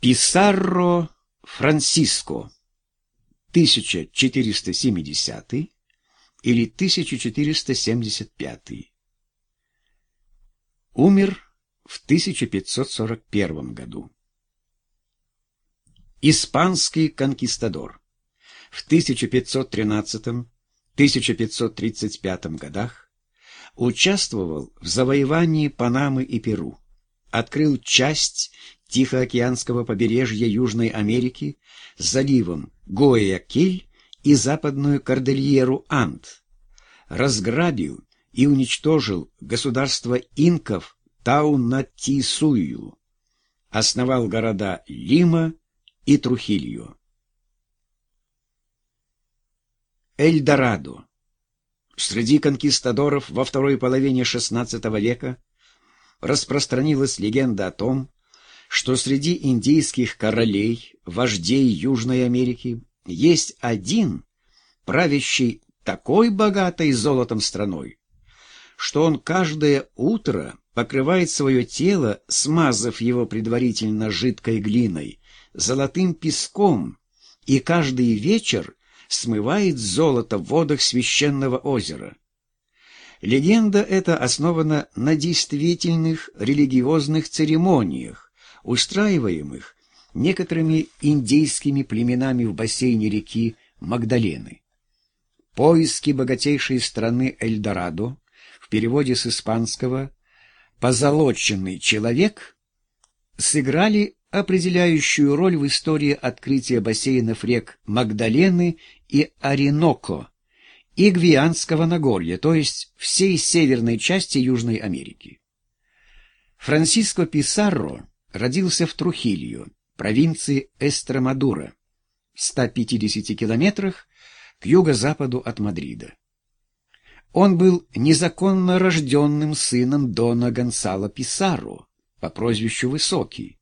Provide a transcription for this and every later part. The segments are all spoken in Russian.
Писарро Франсиско 1470 или 1475 Умер в 1541 году. Испанский конкистадор. В 1513-1535 годах участвовал в завоевании Панамы и Перу, открыл часть Тихоокеанского побережья Южной Америки с заливом Гоякиль и западную кордильеру Анд, разграбил и уничтожил государство инков Таунатисую, основал города Лима и Трухилью. Эльдорадо. Среди конкистадоров во второй половине XVI века распространилась легенда о том, что среди индейских королей, вождей Южной Америки, есть один, правящий такой богатой золотом страной, что он каждое утро покрывает свое тело, смазав его предварительно жидкой глиной, золотым песком, и каждый вечер смывает золото в водах священного озера. Легенда эта основана на действительных религиозных церемониях, устраиваемых некоторыми индейскими племенами в бассейне реки Магдалены. Поиски богатейшей страны Эльдорадо в переводе с испанского «позолоченный человек» сыграли определяющую роль в истории открытия бассейнов рек Магдалены и Ориноко и Гвианского Нагорья, то есть всей северной части Южной Америки. Франсиско Писарро родился в Трухилью, провинции Эстромадура, в 150 километрах к юго-западу от Мадрида. Он был незаконно рожденным сыном Дона Гонсало Писарро по прозвищу Высокий,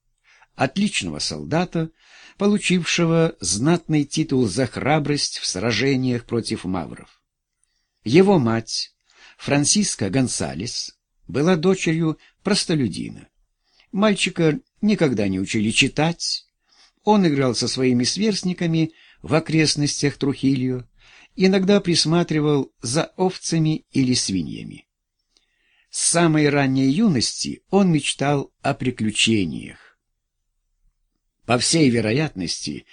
отличного солдата, получившего знатный титул за храбрость в сражениях против мавров. Его мать, Франсиска Гонсалес, была дочерью простолюдина. Мальчика никогда не учили читать. Он играл со своими сверстниками в окрестностях Трухилью, иногда присматривал за овцами или свиньями. С самой ранней юности он мечтал о приключениях. По всей вероятности,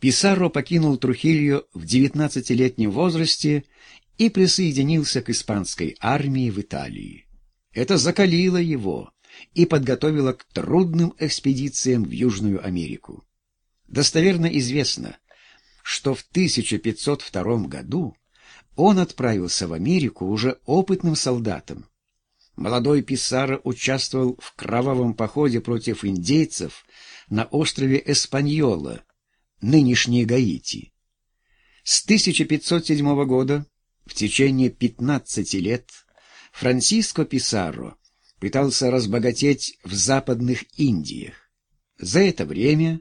Писаро покинул Трухилью в 19-летнем возрасте и присоединился к испанской армии в Италии. Это закалило его и подготовило к трудным экспедициям в Южную Америку. Достоверно известно, что в 1502 году он отправился в Америку уже опытным солдатом. Молодой Писаро участвовал в кровавом походе против индейцев на острове Эспаньола, нынешней Гаити. С 1507 года в течение 15 лет Франсиско Писаро пытался разбогатеть в западных Индиях. За это время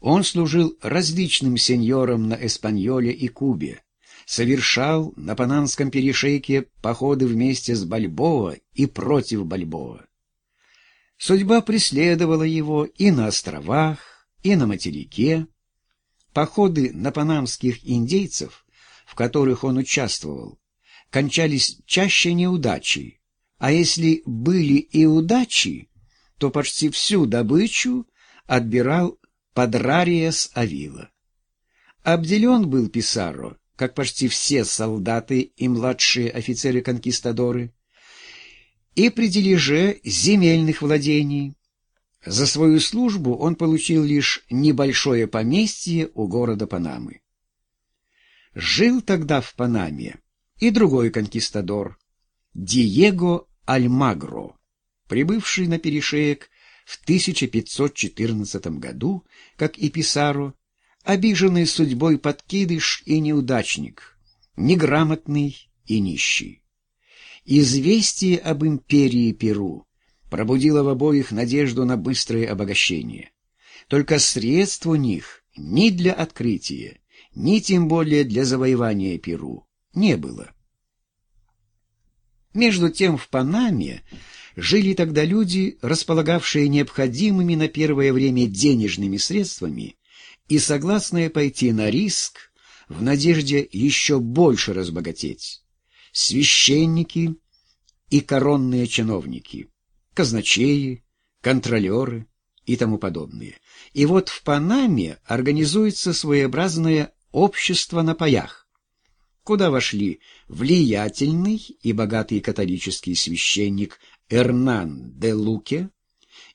он служил различным сеньорам на Эспаньоле и Кубе, совершал на Панамском перешейке походы вместе с Бальбоа и против Бальбоа. Судьба преследовала его и на островах, и на материке. Походы на панамских индейцев, в которых он участвовал, кончались чаще неудачей, а если были и удачи, то почти всю добычу отбирал Падрариес Авила. Обделен был Писаро, как почти все солдаты и младшие офицеры-конкистадоры, и при дележе земельных владений. За свою службу он получил лишь небольшое поместье у города Панамы. Жил тогда в Панаме и другой конкистадор, Диего Альмагро, прибывший на перешеек в 1514 году, как и Писаро, обиженный судьбой подкидыш и неудачник, неграмотный и нищий. Известие об империи Перу пробудило в обоих надежду на быстрое обогащение. Только средств у них ни для открытия, ни тем более для завоевания Перу не было. Между тем в Панаме Жили тогда люди, располагавшие необходимыми на первое время денежными средствами и согласные пойти на риск в надежде еще больше разбогатеть. Священники и коронные чиновники, казначеи, контролеры и тому подобные. И вот в Панаме организуется своеобразное общество на паях, куда вошли влиятельный и богатый католический священник Эрнан де Луке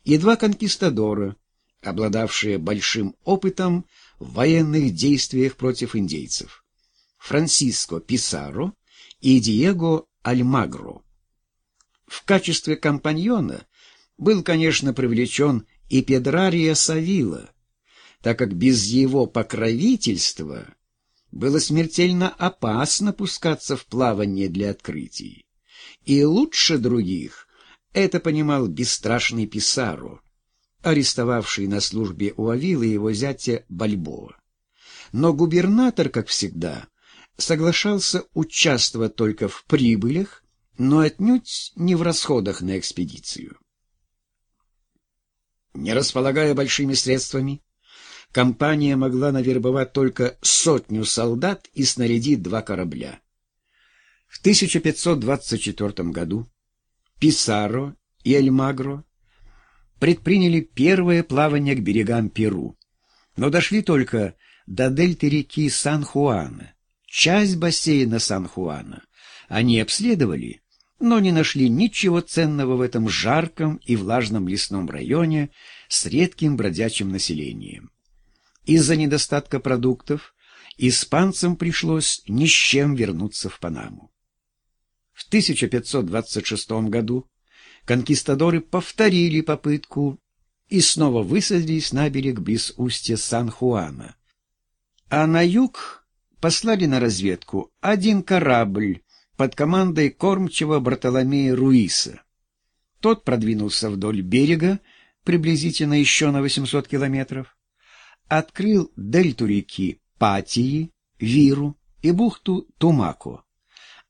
и два конкистадора, обладавшие большим опытом в военных действиях против индейцев — Франсиско Писаро и Диего Альмагро. В качестве компаньона был, конечно, привлечен и Педрария Савила, так как без его покровительства было смертельно опасно пускаться в плавание для открытий. И лучше других это понимал бесстрашный Писаро, арестовавший на службе у Авила его зятя Бальбоа. Но губернатор, как всегда, соглашался участвовать только в прибылях, но отнюдь не в расходах на экспедицию. Не располагая большими средствами, компания могла навербовать только сотню солдат и снарядить два корабля. В 1524 году Писаро и Альмагро предприняли первое плавание к берегам Перу, но дошли только до дельты реки Сан-Хуана, часть бассейна Сан-Хуана. Они обследовали, но не нашли ничего ценного в этом жарком и влажном лесном районе с редким бродячим населением. Из-за недостатка продуктов испанцам пришлось ни с чем вернуться в Панаму. В 1526 году конкистадоры повторили попытку и снова высадились на берег близ устья Сан-Хуана. А на юг послали на разведку один корабль под командой кормчего Бартоломея Руиса. Тот продвинулся вдоль берега, приблизительно еще на 800 километров, открыл дельту реки Патии, Виру и бухту Тумако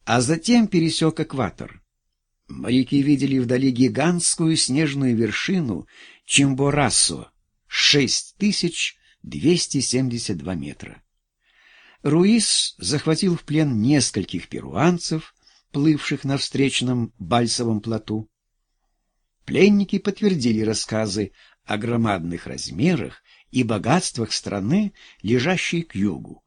а затем пересек экватор. Моряки видели вдали гигантскую снежную вершину Чимборасо, 6272 метра. Руис захватил в плен нескольких перуанцев, плывших на встречном Бальсовом плоту. Пленники подтвердили рассказы о громадных размерах и богатствах страны, лежащей к югу,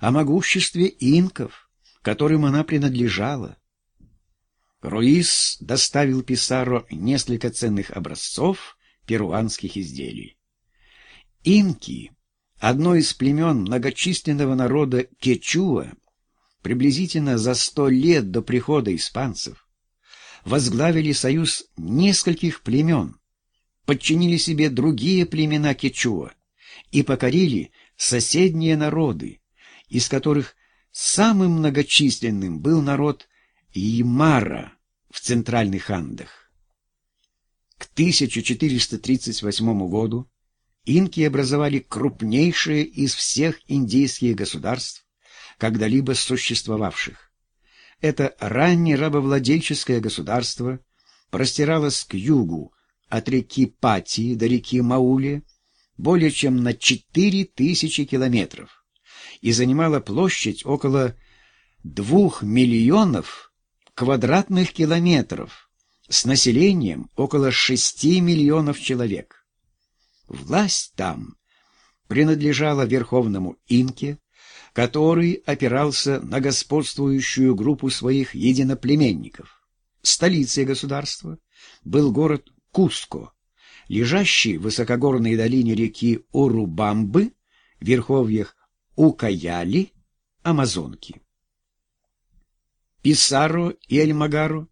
о могуществе инков, которым она принадлежала. Руис доставил Писаро несколько ценных образцов перуанских изделий. Инки, одно из племен многочисленного народа Кечуа, приблизительно за сто лет до прихода испанцев, возглавили союз нескольких племен, подчинили себе другие племена Кечуа и покорили соседние народы, из которых Самым многочисленным был народ Ямара в центральных Андах. К 1438 году инки образовали крупнейшее из всех индейских государств, когда-либо существовавших. Это раннее рабовладельческое государство простиралось к югу от реки Пати до реки Мауле более чем на 4000 километров и занимала площадь около двух миллионов квадратных километров с населением около шести миллионов человек. Власть там принадлежала верховному инке, который опирался на господствующую группу своих единоплеменников. Столицей государства был город Куско, лежащий в высокогорной долине реки Урубамбы, в верховьях Укаяли, амазонки. Писаро и Альмагаро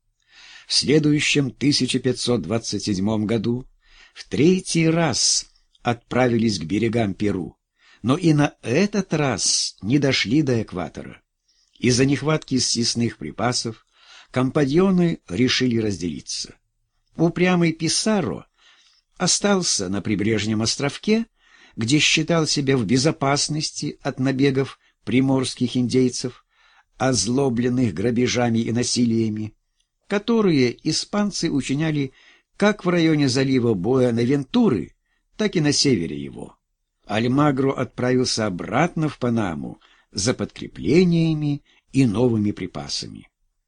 в следующем 1527 году в третий раз отправились к берегам Перу, но и на этот раз не дошли до экватора. Из-за нехватки съестных припасов компаньоны решили разделиться. Упрямый Писаро остался на прибрежном островке, где считал себя в безопасности от набегов приморских индейцев, озлобленных грабежами и насилиями. которые испанцы учиняли как в районе залива Буэнавентуры, так и на севере его. Альмагро отправился обратно в Панаму за подкреплениями и новыми припасами.